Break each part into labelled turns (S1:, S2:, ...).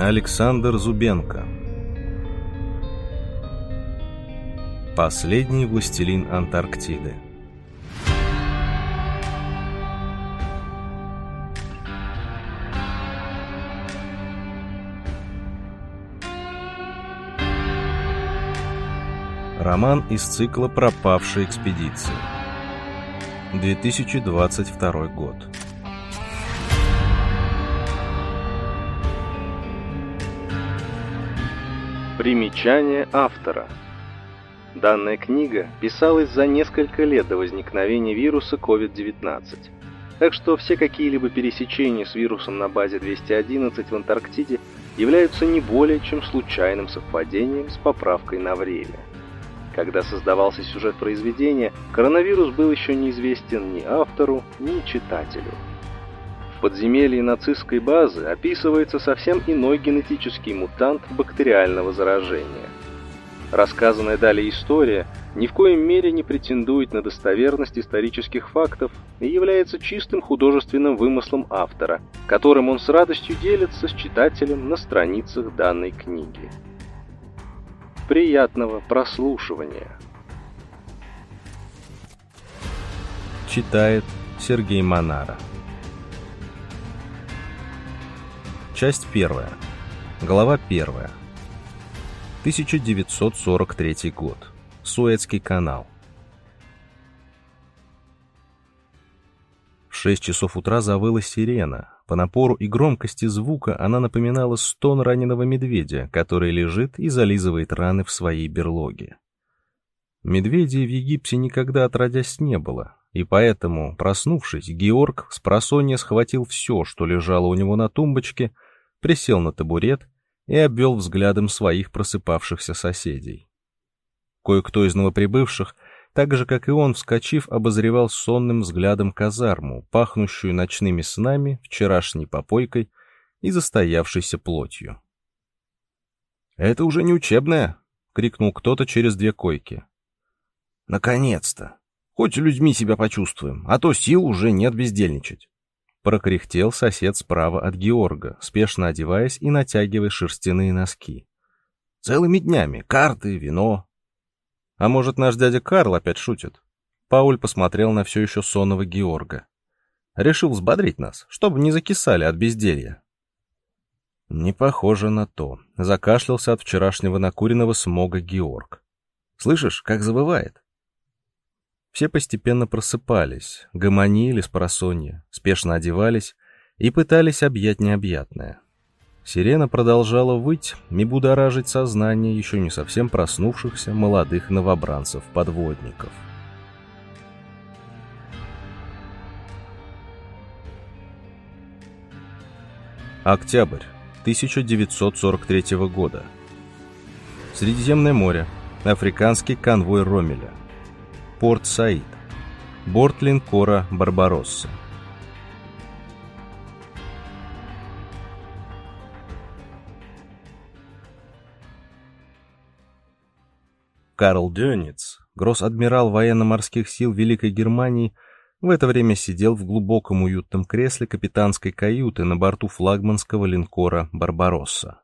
S1: Александр Зубенко Последний властелин Антарктиды Роман из цикла «Пропавшие экспедиции». 2022 год. Примечание автора. Данная книга писалась за несколько лет до возникновения вируса COVID-19, так что все какие-либо пересечения с вирусом на базе 211 в Антарктиде являются не более чем случайным совпадением с поправкой на время. Когда создавался сюжет произведения, коронавирус был еще неизвестен ни автору, ни читателю. В подземелье нацистской базы описывается совсем иной генетический мутант бактериального заражения. Рассказанная далее история ни в коем мере не претендует на достоверность исторических фактов и является чистым художественным вымыслом автора, которым он с радостью делится с читателем на страницах данной книги. Приятного прослушивания. Читает Сергей Монара. Часть первая. Глава первая. 1943 год. Суэцкий канал. В 6 часов утра завыла сирена, по напору и громкости звука она напоминала стон раненого медведя, который лежит и зализывает раны в своей берлоге. Медведей в Египте никогда отродясь не было, и поэтому, проснувшись, Георг с просонья схватил все, что лежало у него на тумбочке, присел на табурет и обвел взглядом своих просыпавшихся соседей. Кое-кто из новоприбывших — так же, как и он, вскочив, обозревал сонным взглядом казарму, пахнущую ночными снами, вчерашней попойкой и застоявшейся плотью. «Это уже не учебная!» — крикнул кто-то через две койки. «Наконец-то! Хоть людьми себя почувствуем, а то сил уже нет бездельничать!» Прокряхтел сосед справа от Георга, спешно одеваясь и натягивая шерстяные носки. «Целыми днями карты, вино, а может, наш дядя Карл опять шутит? Пауль посмотрел на все еще сонного Георга. Решил взбодрить нас, чтобы не закисали от безделья. Не похоже на то. Закашлялся от вчерашнего накуренного смога Георг. Слышишь, как забывает? Все постепенно просыпались, гомонили с просонья, спешно одевались и пытались объять необъятное. Сирена продолжала выть и будоражить сознание еще не совсем проснувшихся молодых новобранцев-подводников. Октябрь 1943 года. Средиземное море. Африканский конвой Ромеля. Порт Саид. Борт линкора Барбаросса. Карл Дёниц, гросс-адмирал военно-морских сил Великой Германии, в это время сидел в глубоком уютном кресле капитанской каюты на борту флагманского линкора «Барбаросса».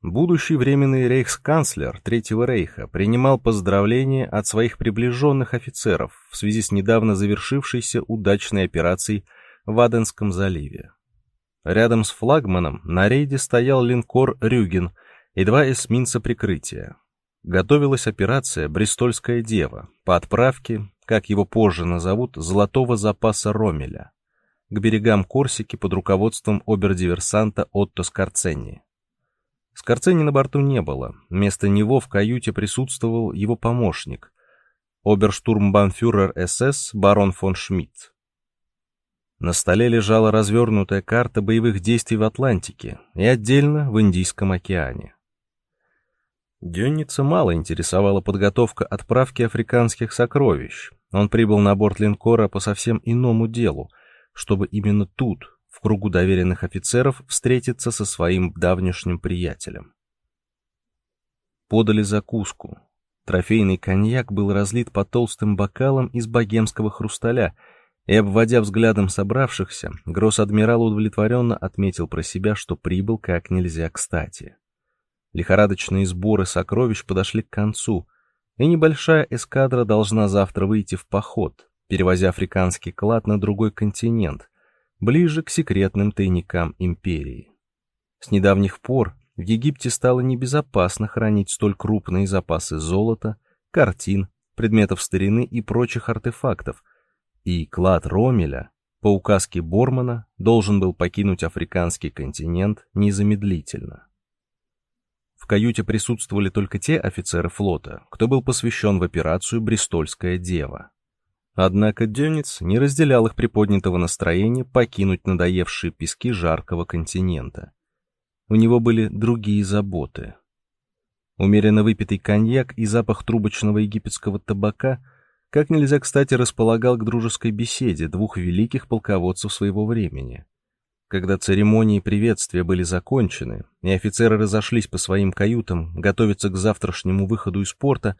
S1: Будущий временный рейхсканцлер Третьего рейха принимал поздравления от своих приближенных офицеров в связи с недавно завершившейся удачной операцией в Аденском заливе. Рядом с флагманом на рейде стоял линкор «Рюген» и два эсминца прикрытия готовилась операция «Бристольская дева» по отправке, как его позже назовут, золотого запаса Ромеля к берегам Корсики под руководством обердиверсанта Отто Скорцени. Скорцени на борту не было, вместо него в каюте присутствовал его помощник, оберштурмбанфюрер СС барон фон Шмидт. На столе лежала развернутая карта боевых действий в Атлантике и отдельно в Индийском океане. Дённица мало интересовала подготовка отправки африканских сокровищ. Он прибыл на борт линкора по совсем иному делу, чтобы именно тут, в кругу доверенных офицеров, встретиться со своим давнешним приятелем. Подали закуску. Трофейный коньяк был разлит по толстым бокалам из богемского хрусталя, и, обводя взглядом собравшихся, гросс-адмирал удовлетворенно отметил про себя, что прибыл как нельзя кстати. Лихорадочные сборы сокровищ подошли к концу, и небольшая эскадра должна завтра выйти в поход, перевозя африканский клад на другой континент, ближе к секретным тайникам империи. С недавних пор в Египте стало небезопасно хранить столь крупные запасы золота, картин, предметов старины и прочих артефактов, и клад Ромеля по указке Бормана должен был покинуть африканский континент незамедлительно. В каюте присутствовали только те офицеры флота, кто был посвящен в операцию «Бристольская дева». Однако Дёнец не разделял их приподнятого настроения покинуть надоевшие пески жаркого континента. У него были другие заботы. Умеренно выпитый коньяк и запах трубочного египетского табака – как нельзя кстати располагал к дружеской беседе двух великих полководцев своего времени. Когда церемонии приветствия были закончены, и офицеры разошлись по своим каютам готовиться к завтрашнему выходу из порта,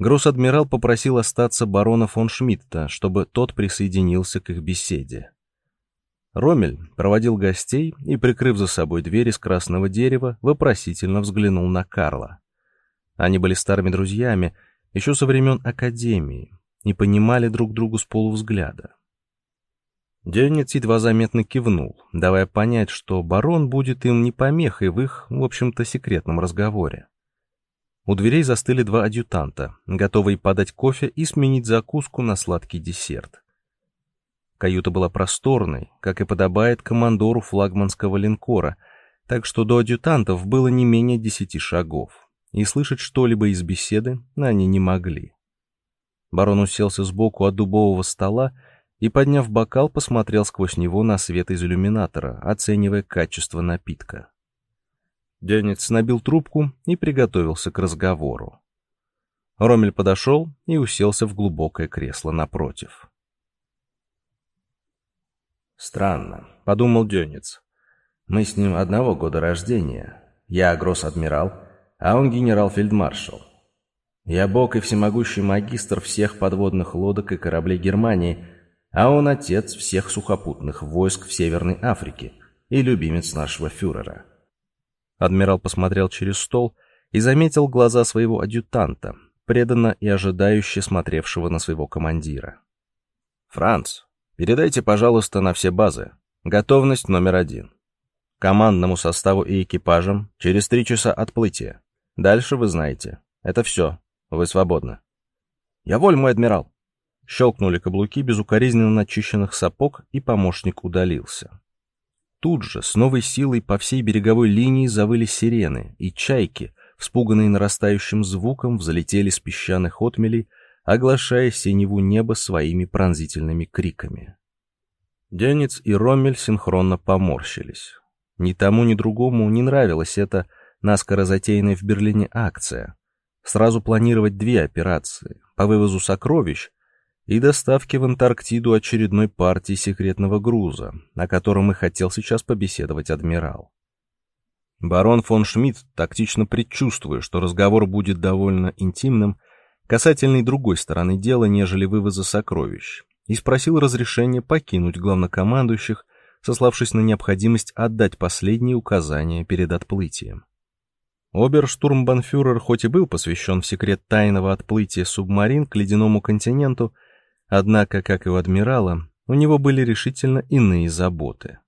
S1: гросс-адмирал попросил остаться барона фон Шмидта, чтобы тот присоединился к их беседе. Ромель проводил гостей и, прикрыв за собой дверь из красного дерева, вопросительно взглянул на Карла. Они были старыми друзьями еще со времен Академии, не понимали друг другу с полувзгляда. Дёнец едва заметно кивнул, давая понять, что барон будет им не помехой в их, в общем-то, секретном разговоре. У дверей застыли два адъютанта, готовые подать кофе и сменить закуску на сладкий десерт. Каюта была просторной, как и подобает командору флагманского линкора, так что до адъютантов было не менее десяти шагов, и слышать что-либо из беседы они не могли. Барон уселся сбоку от дубового стола и, подняв бокал, посмотрел сквозь него на свет из иллюминатора, оценивая качество напитка. Денец набил трубку и приготовился к разговору. Ромель подошел и уселся в глубокое кресло напротив.
S2: «Странно», — подумал Денец. «Мы с ним одного года рождения. Я гросс-адмирал, а он генерал-фельдмаршал. Я бог и всемогущий магистр всех подводных лодок и кораблей Германии, а он отец всех сухопутных войск в Северной Африке и любимец нашего фюрера.
S1: Адмирал посмотрел через стол и заметил глаза своего адъютанта, преданно и ожидающе смотревшего на своего командира. «Франц, передайте, пожалуйста, на все базы. Готовность номер один. Командному составу и экипажам через три часа отплытия. Дальше вы знаете. Это все. Вы свободны. Я воль, мой адмирал. Щелкнули каблуки безукоризненно начищенных сапог, и помощник удалился. Тут же, с новой силой по всей береговой линии завыли сирены, и чайки, вспуганные нарастающим звуком, взлетели с песчаных отмелей, оглашая синеву небо своими пронзительными криками. Денец и Роммель синхронно поморщились. Ни тому, ни другому не нравилась эта наскоро затеянная в Берлине акция, сразу планировать две операции по вывозу сокровищ и доставке в Антарктиду очередной партии секретного груза, о котором и хотел сейчас побеседовать адмирал. Барон фон Шмидт, тактично предчувствуя, что разговор будет довольно интимным, касательный другой стороны дела, нежели вывоза сокровищ, и спросил разрешения покинуть главнокомандующих, сославшись на необходимость отдать последние указания перед отплытием. Оберштурмбанфюрер хоть и был посвящен в секрет тайного отплытия субмарин к ледяному континенту, однако, как и у адмирала, у него были решительно иные заботы.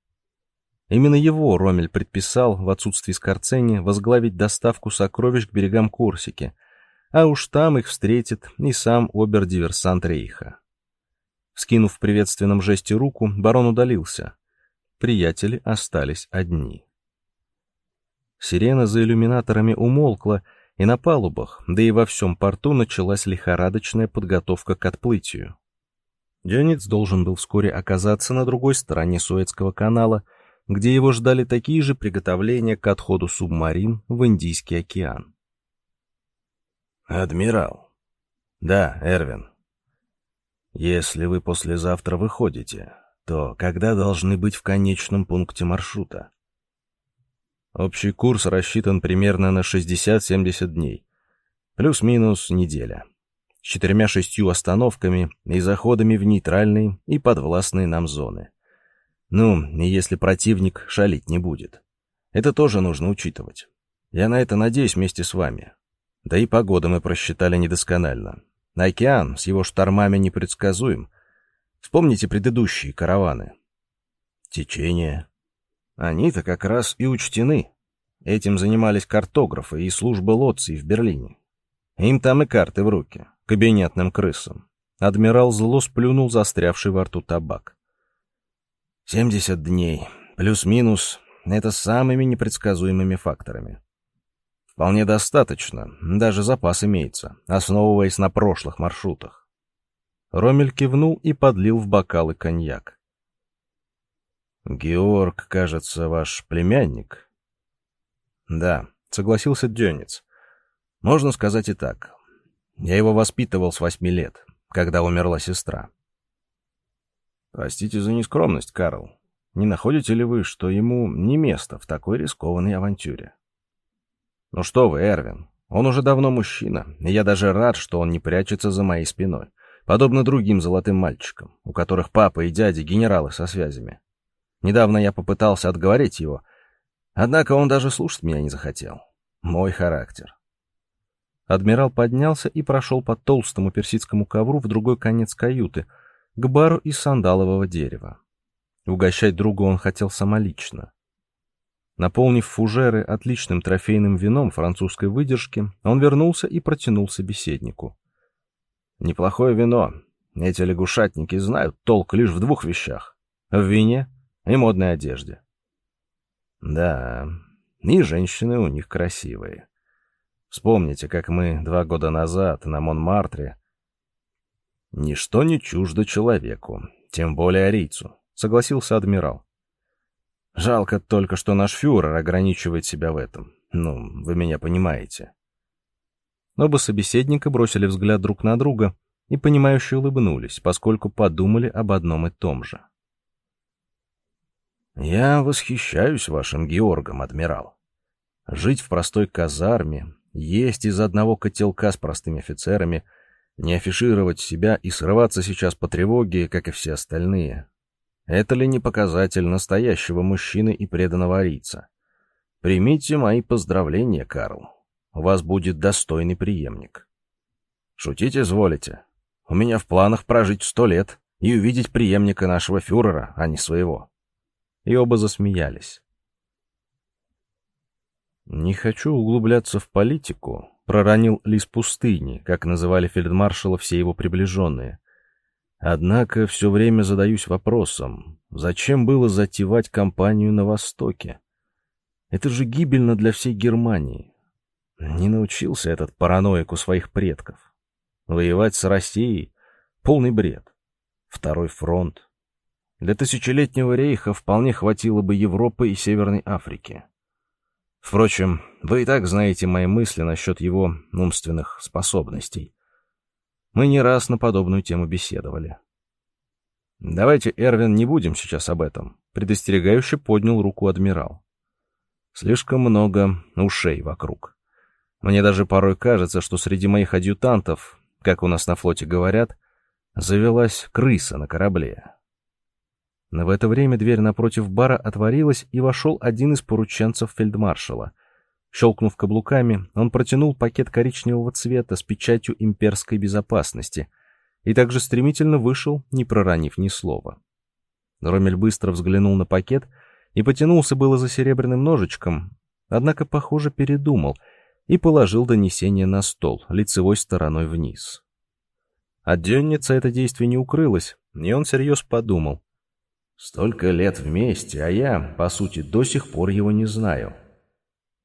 S1: Именно его Ромель предписал в отсутствии Скорцени возглавить доставку сокровищ к берегам Корсики, а уж там их встретит и сам обер-диверсант Рейха. Скинув в приветственном жесте руку, барон удалился. Приятели остались одни. Сирена за иллюминаторами умолкла, и на палубах, да и во всем порту началась лихорадочная подготовка к отплытию. Диониц должен был вскоре оказаться на другой стороне Суэцкого канала, где его ждали такие же приготовления к отходу субмарин в Индийский океан.
S2: «Адмирал». «Да, Эрвин». «Если вы послезавтра выходите, то когда должны быть в конечном пункте маршрута?»
S1: Общий курс рассчитан примерно на 60-70 дней. Плюс-минус неделя. С четырьмя-шестью остановками и заходами в нейтральные и подвластные нам зоны. Ну, и если противник шалить не будет. Это тоже нужно учитывать. Я на это надеюсь вместе с вами. Да и погоду мы просчитали недосконально. Океан с его штормами непредсказуем. Вспомните предыдущие караваны. Течение. Они-то как раз и учтены. Этим занимались картографы и служба лоций в Берлине. Им там и карты в руки, кабинетным крысам. Адмирал зло сплюнул застрявший во рту табак. «Семьдесят дней, плюс-минус, это с самыми непредсказуемыми факторами. Вполне достаточно, даже запас имеется, основываясь на прошлых маршрутах. Ромель кивнул и подлил в бокалы коньяк. «Георг, кажется, ваш племянник?» «Да», — согласился Дёнец. «Можно сказать и так. Я его воспитывал с восьми лет, когда умерла сестра». «Простите за нескромность, Карл. Не находите ли вы, что ему не место в такой рискованной авантюре?» «Ну что вы, Эрвин, он уже давно мужчина, и я даже рад, что он не прячется за моей спиной, подобно другим золотым мальчикам, у которых папа и дядя генералы со связями. Недавно я попытался отговорить его, однако он даже слушать меня не захотел. Мой характер». Адмирал поднялся и прошел по толстому персидскому ковру в другой конец каюты, к бару из сандалового дерева. Угощать друга он хотел самолично. Наполнив фужеры отличным трофейным вином французской выдержки, он вернулся и протянул собеседнику. «Неплохое вино. Эти лягушатники знают толк лишь в двух вещах — в вине и модной одежде». «Да, и женщины у них красивые. Вспомните, как мы два года назад на Монмартре...» «Ничто не чуждо человеку, тем более арийцу», — согласился адмирал. Жалко только, что наш фюрер ограничивает себя в этом. Ну, вы меня понимаете. Оба собеседника бросили взгляд друг на друга и, понимающе улыбнулись, поскольку подумали об одном и том же. «Я восхищаюсь вашим Георгом, адмирал. Жить в простой казарме, есть из одного котелка с простыми офицерами, не афишировать себя и срываться сейчас по тревоге, как и все остальные, это ли не показатель настоящего мужчины и преданного арийца? Примите мои поздравления, Карл. У вас будет достойный преемник. Шутить изволите. У меня в планах прожить сто лет и увидеть преемника нашего фюрера, а не своего. И оба засмеялись. «Не хочу углубляться в политику», — проронил лис пустыни, как называли фельдмаршала все его приближенные. Однако все время задаюсь вопросом, зачем было затевать кампанию на Востоке? Это же гибельно для всей Германии. Не научился этот параноик у своих предков. Воевать с Россией — полный бред. Второй фронт. Для тысячелетнего рейха вполне хватило бы Европы и Северной Африки. Впрочем, вы и так знаете мои мысли насчет его умственных способностей. Мы не раз на подобную тему беседовали. «Давайте, Эрвин, не будем сейчас об этом», — предостерегающе поднял руку адмирал. «Слишком много ушей вокруг. Мне даже порой кажется, что среди моих адъютантов, как у нас на флоте говорят, завелась крыса на корабле». Но в это время дверь напротив бара отворилась, и вошел один из порученцев фельдмаршала — Щелкнув каблуками, он протянул пакет коричневого цвета с печатью имперской безопасности и также стремительно вышел, не проронив ни слова. Ромель быстро взглянул на пакет и потянулся было за серебряным ножичком, однако, похоже, передумал и положил донесение на стол, лицевой стороной вниз. От Дённица это действие не укрылось, и он всерьез подумал. «Столько лет вместе, а я, по сути, до сих пор его не знаю».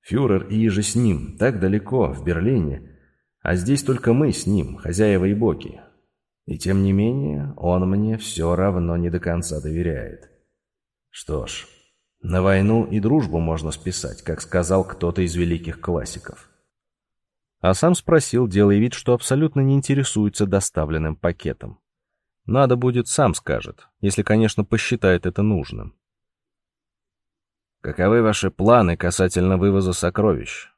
S1: Фюрер и же с ним, так далеко, в Берлине, а здесь только мы с ним, хозяева и боги. И тем не менее, он мне все равно не до конца доверяет. Что ж, на войну и дружбу можно списать, как сказал кто-то из великих классиков. А сам спросил, делая вид, что абсолютно не интересуется доставленным пакетом. Надо будет, сам скажет, если, конечно, посчитает это нужным. Каковы ваши планы касательно вывоза сокровищ?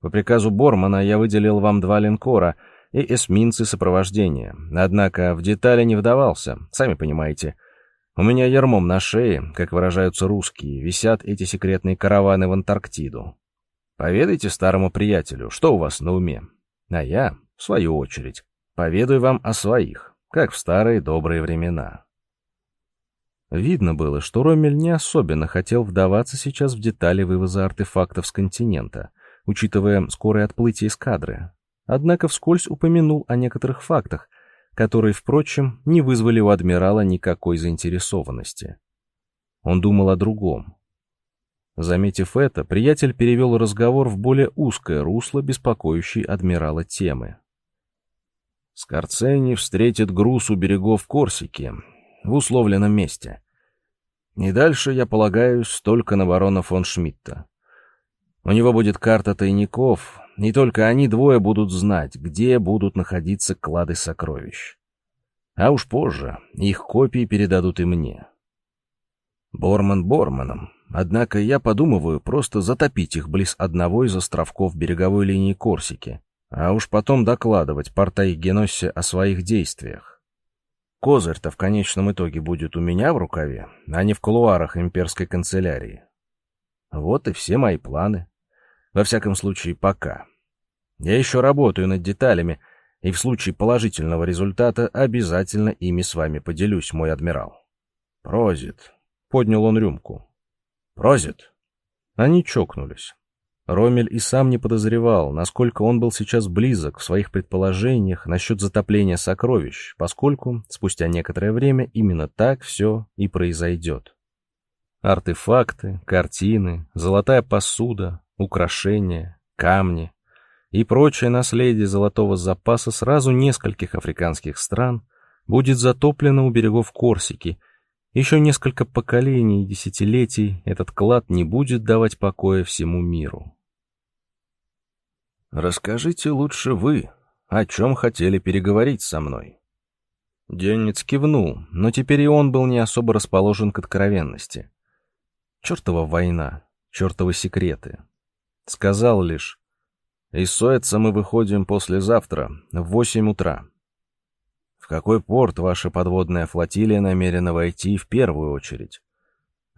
S1: По приказу Бормана я выделил вам два линкора, и эсминцы сопровождения. Однако в детали не вдавался, сами понимаете. У меня ермом на шее, как выражаются русские, висят эти секретные караваны в Антарктиду. Поведайте старому приятелю, что у вас на уме. А я, в свою очередь, поведаю вам о своих, как в старые добрые времена. Видно было, что Ромель не особенно хотел вдаваться сейчас в детали вывоза артефактов с континента, учитывая скорое отплытие эскадры. Однако вскользь упомянул о некоторых фактах, которые, впрочем, не вызвали у адмирала никакой заинтересованности. Он думал о другом. Заметив это, приятель перевел разговор в более узкое русло беспокоящей адмирала темы. Скорцени встретит груз у берегов Корсики, в условленном месте. И дальше я полагаюсь только на барона фон Шмидта. У него будет карта тайников, и только они двое будут знать, где будут находиться клады сокровищ. А уж позже их копии передадут и мне. Борман Борманом, однако я подумываю просто затопить их близ одного из островков береговой линии Корсики, а уж потом докладывать портай Геноссе о своих действиях. Козырь-то в конечном итоге будет у меня в рукаве, а не в кулуарах имперской канцелярии. Вот и все мои планы. Во всяком случае, пока. Я еще работаю над деталями, и в случае положительного результата обязательно ими с вами поделюсь, мой адмирал. Прозит. Поднял он рюмку. Прозит. Они чокнулись. Ромель и сам не подозревал, насколько он был сейчас близок в своих предположениях насчет затопления сокровищ, поскольку спустя некоторое время именно так все и произойдет. Артефакты, картины, золотая посуда, украшения, камни и прочее наследие золотого запаса сразу нескольких африканских стран будет затоплено у берегов Корсики. Еще несколько поколений и десятилетий этот клад не будет давать покоя всему миру. Расскажите лучше вы, о чем хотели переговорить со мной. Денниц кивнул, но теперь и он был не особо расположен к откровенности. Чертова война, чертовы секреты. Сказал лишь, из Суэца мы выходим послезавтра в восемь утра. В какой порт ваша подводная флотилия намерена войти в первую очередь?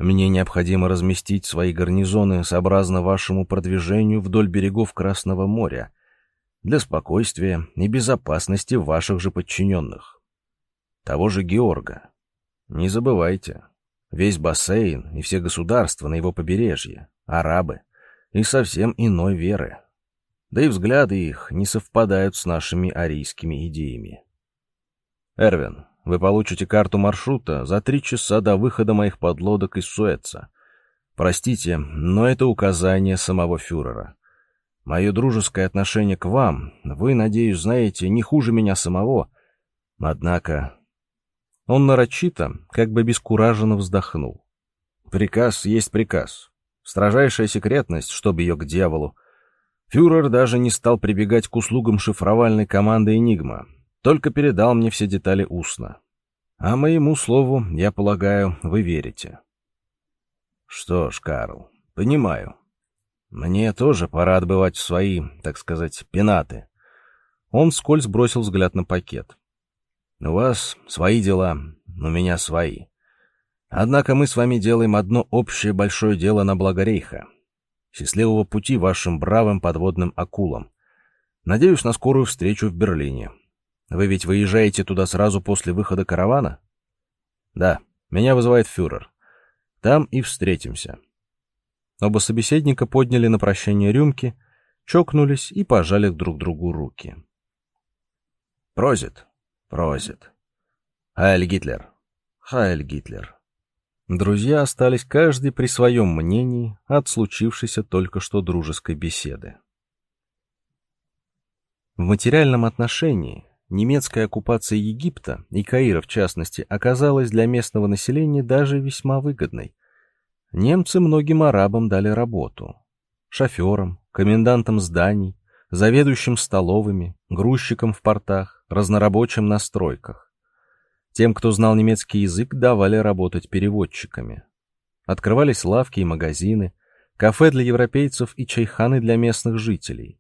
S1: Мне необходимо разместить свои гарнизоны сообразно вашему продвижению вдоль берегов Красного моря для спокойствия и безопасности ваших же подчиненных. Того же Георга. Не забывайте, весь бассейн и все государства на его побережье — арабы и совсем иной веры. Да и взгляды их не совпадают с нашими арийскими идеями. Эрвин, вы получите карту маршрута за три часа до выхода моих подлодок из Суэца. Простите, но это указание самого фюрера. Мое дружеское отношение к вам, вы, надеюсь, знаете, не хуже меня самого. Однако... Он нарочито, как бы бескураженно вздохнул. Приказ есть приказ. Строжайшая секретность, чтобы ее к дьяволу. Фюрер даже не стал прибегать к услугам шифровальной команды «Энигма», только передал мне все детали устно. А моему слову, я полагаю, вы верите. Что ж, Карл, понимаю. Мне тоже пора отбывать свои, так сказать, пенаты. Он вскользь бросил взгляд на пакет. У вас свои дела, у меня свои. Однако мы с вами делаем одно общее большое дело на благо Рейха. Счастливого пути вашим бравым подводным акулам. Надеюсь на скорую встречу в Берлине. Вы ведь выезжаете туда сразу после выхода каравана? Да, меня вызывает фюрер. Там и встретимся. Оба собеседника подняли на прощание рюмки, чокнулись и пожали друг другу руки. Прозит, прозит. Хайль Гитлер, Хайль Гитлер. Друзья остались каждый при своем мнении от случившейся только что дружеской беседы. В материальном отношении Немецкая оккупация Египта, и Каира в частности, оказалась для местного населения даже весьма выгодной. Немцы многим арабам дали работу. Шоферам, комендантам зданий, заведующим столовыми, грузчикам в портах, разнорабочим на стройках. Тем, кто знал немецкий язык, давали работать переводчиками. Открывались лавки и магазины, кафе для европейцев и чайханы для местных жителей.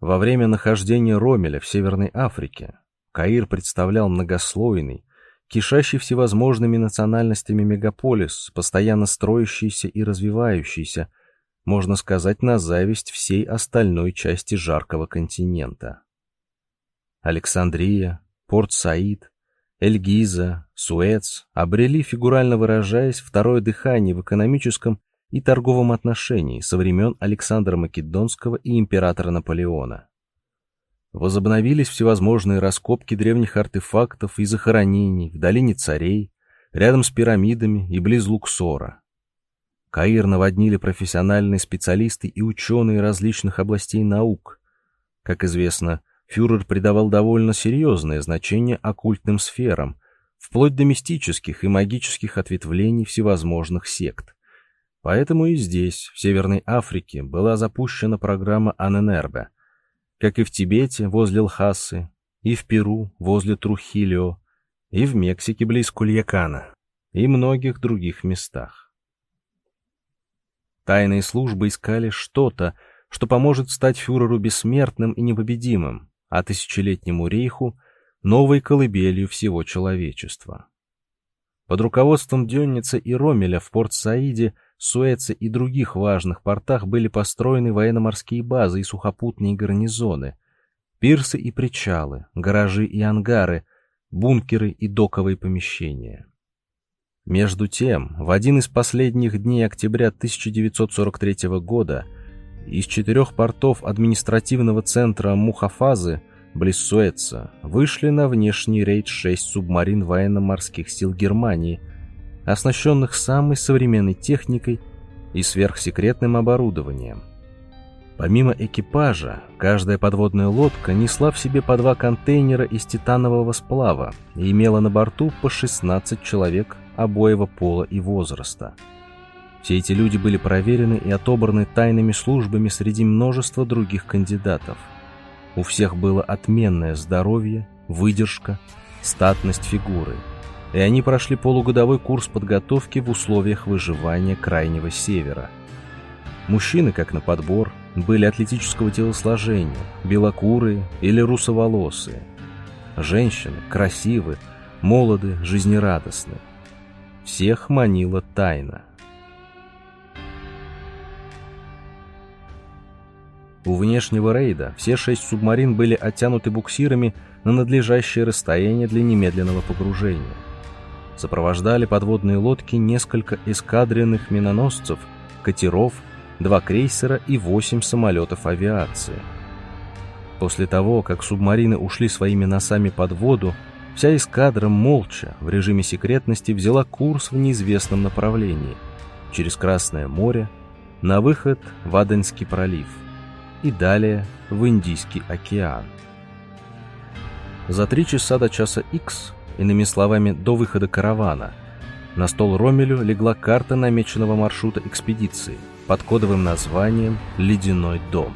S1: Во время нахождения Ромеля в Северной Африке Каир представлял многослойный, кишащий всевозможными национальностями мегаполис, постоянно строящийся и развивающийся, можно сказать, на зависть всей остальной части жаркого континента. Александрия, Порт-Саид, Эльгиза, Суэц обрели, фигурально выражаясь, второе дыхание в экономическом и торговом отношении со времен Александра Македонского и императора Наполеона. Возобновились всевозможные раскопки древних артефактов и захоронений в долине царей, рядом с пирамидами и близ Луксора. Каир наводнили профессиональные специалисты и ученые различных областей наук. Как известно, фюрер придавал довольно серьезное значение оккультным сферам, вплоть до мистических и магических ответвлений всевозможных сект. Поэтому и здесь, в Северной Африке, была запущена программа Аненербе, как и в Тибете возле Лхасы, и в Перу возле Трухилио, и в Мексике близ Кульякана, и многих других местах. Тайные службы искали что-то, что поможет стать фюреру бессмертным и непобедимым, а тысячелетнему рейху — новой колыбелью всего человечества. Под руководством Дённица и Ромеля в Порт-Саиде — Суэце и других важных портах были построены военно-морские базы и сухопутные гарнизоны, пирсы и причалы, гаражи и ангары, бункеры и доковые помещения. Между тем, в один из последних дней октября 1943 года из четырех портов административного центра Мухафазы, близ Суэца, вышли на внешний рейд шесть субмарин военно-морских сил Германии – оснащенных самой современной техникой и сверхсекретным оборудованием. Помимо экипажа, каждая подводная лодка несла в себе по два контейнера из титанового сплава и имела на борту по 16 человек обоего пола и возраста. Все эти люди были проверены и отобраны тайными службами среди множества других кандидатов. У всех было отменное здоровье, выдержка, статность фигуры – и они прошли полугодовой курс подготовки в условиях выживания Крайнего Севера. Мужчины, как на подбор, были атлетического телосложения, белокурые или русоволосые. Женщины красивы, молоды, жизнерадостны. Всех манила тайна. У внешнего рейда все шесть субмарин были оттянуты буксирами на надлежащее расстояние для немедленного погружения сопровождали подводные лодки несколько эскадренных миноносцев, катеров, два крейсера и восемь самолетов авиации. После того, как субмарины ушли своими носами под воду, вся эскадра молча, в режиме секретности, взяла курс в неизвестном направлении, через Красное море, на выход в Аденский пролив и далее в Индийский океан. За три часа до часа Х иными словами, до выхода каравана. На стол Ромелю легла карта намеченного маршрута экспедиции под кодовым названием «Ледяной дом».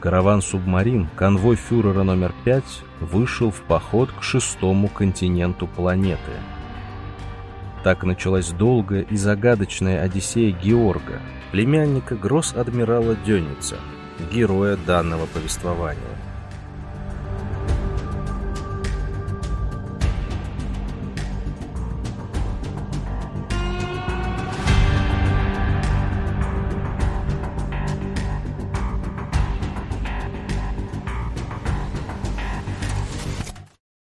S1: Караван-субмарин, конвой фюрера номер 5, вышел в поход к шестому континенту планеты. Так началась долгая и загадочная Одиссея Георга, племянника гросс-адмирала Дёница, героя данного повествования.